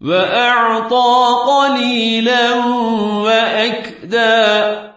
وأعطى قليلا وأكدى